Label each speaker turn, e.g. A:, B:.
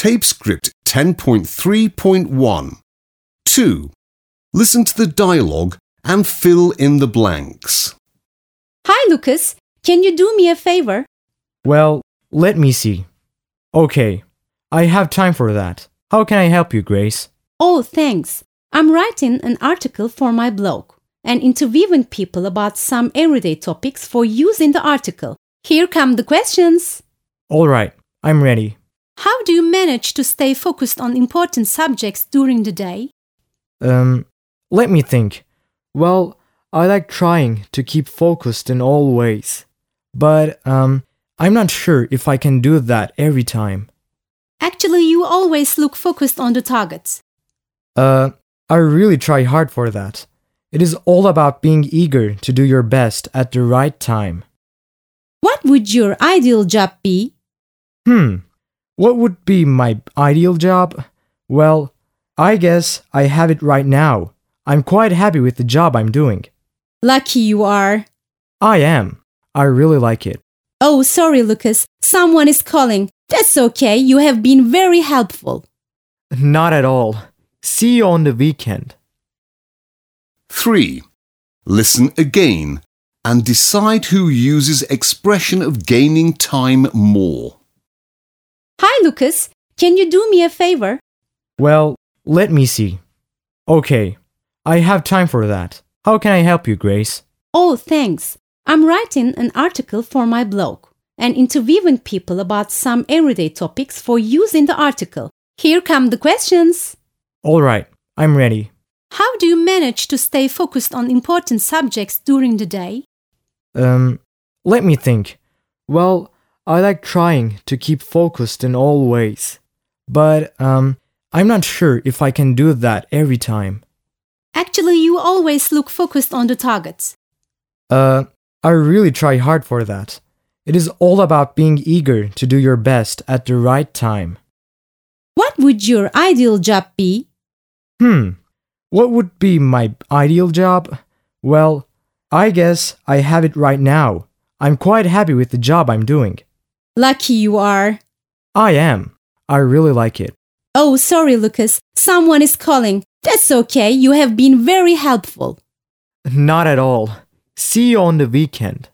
A: Tape script 10.3.1. 2. Listen to the dialogue and fill in the blanks.
B: Hi, Lucas. Can you do me a favor?
C: Well, let me see. Okay, I have time for that. How can I help you, Grace?
B: Oh, thanks. I'm writing an article for my blog and interviewing people about some everyday topics for use in the article. Here come the questions.
C: All right, I'm ready.
B: How do you manage to stay focused on important subjects during the day?
C: Um, let me think. Well, I like trying to keep focused in all ways. But, um, I'm not sure if I can do that every time.
B: Actually, you always look focused on the target.
C: Uh, I really try hard for that. It is all about being eager to do your best at the right time.
B: What would your ideal job be?
C: Hmm, what would be my ideal job? Well, I guess I have it right now. I'm quite happy with the job I'm doing.
B: Lucky you are.
C: I am. I really like it.
B: Oh, sorry, Lucas. Someone is calling. That's okay. You have been very helpful.
C: Not at all. See you on the weekend.
A: 3. Listen again and decide who uses expression of gaining time more.
B: Hi, Lucas. Can you do me a favor?
C: Well, let me see. Okay, I have time for that. How can I help you, Grace?
B: Oh, thanks. I'm writing an article for my blog and interviewing people about some everyday topics for use in the article. Here come the questions.
C: All right, I'm ready.
B: How do you manage to stay focused on important subjects during the day?
C: Um, let me think. Well, I like trying to keep focused in all ways. But, um, I'm not sure if I can do that every time.
B: Actually, you always look focused on the target.
C: Uh, I really try hard for that. It is all about being eager to do your best at the right time.
B: What would your ideal job be?
C: Hmm, what would be my ideal job? Well, I guess I have it right now. I'm quite happy with the job I'm doing.
B: Lucky you are.
C: I am. I really like it.
B: Oh, sorry, Lucas. Someone is calling. That's okay. You have been very helpful.
C: Not at all. See you on the weekend.